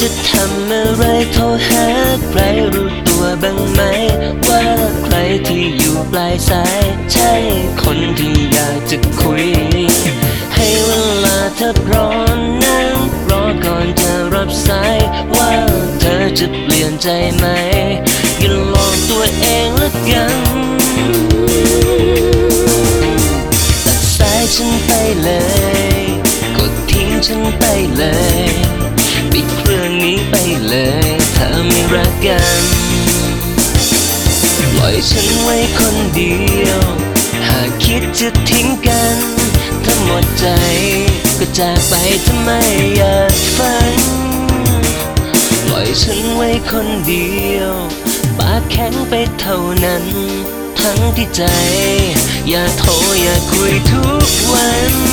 จะทำอะไรโทรหาใครรู้ตัวบ้างไหม ว่าใครที่อยู่ปลายสาย ใช่คนที่อยากจะคุย ให้เวลาเธอพร้อมนั่งรอก่อนจะรับสาย ว่าเธอจะเปลี่ยนใจไหมอย่าหลอกตัวเองละกันตัดสายฉันไปเลย กดทิ้งฉันไปเลย เลยถ้าไม่รักกัน ปล่อยฉันไว้คนเดียว หากคิดจะทิ้งกัน ถ้าหมดใจก็จากไปทำไมอยากฝัน ปล่อยฉันไว้คนเดียว ปากแข็งไปเท่านั้น ทั้งที่ใจ อย่าโทรอย่าคุยทุกวัน